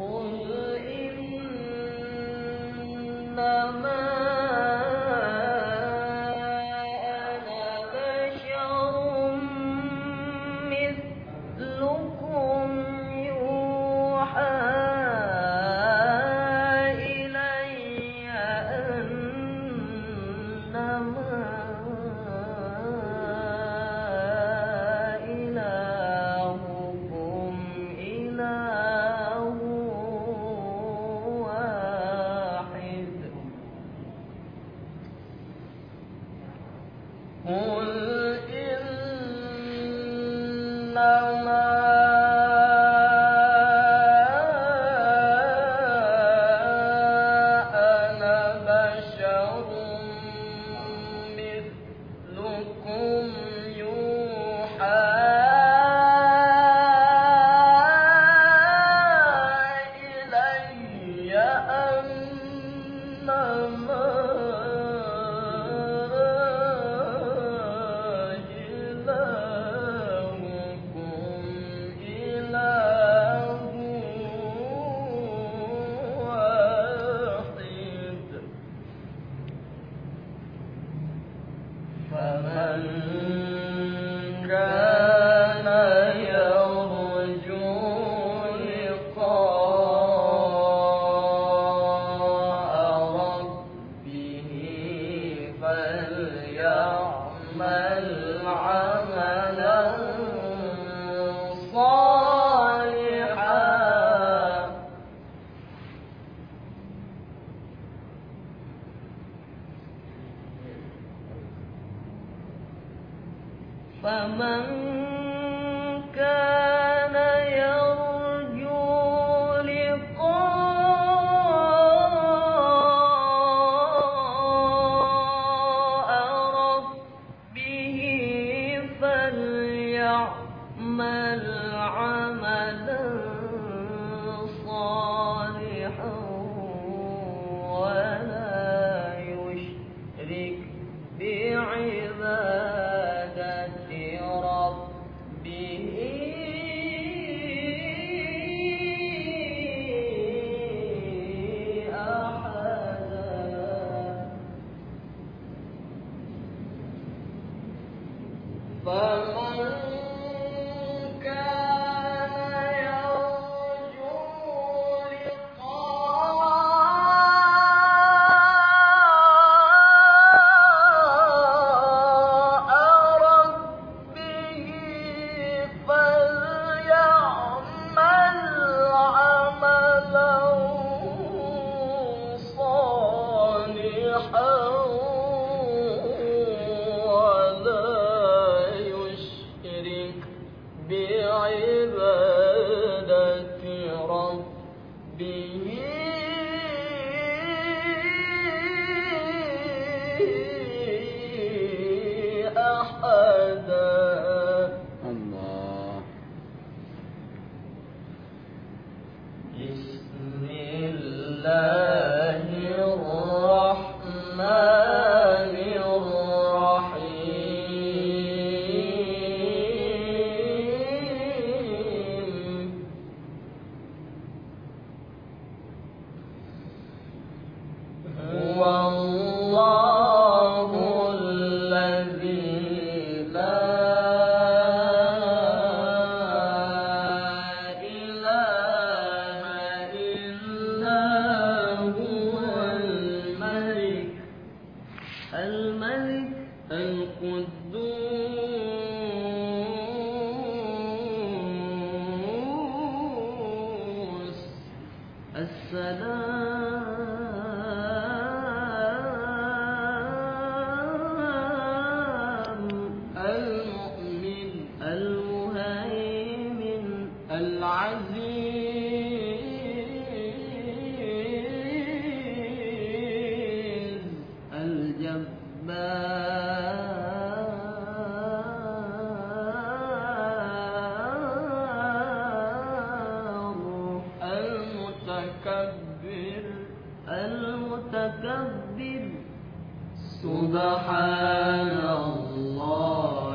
Oh, good. يَعْلَمُونَ أن فمن فمن السلام المتكبر. المتكبر. سبحان الله.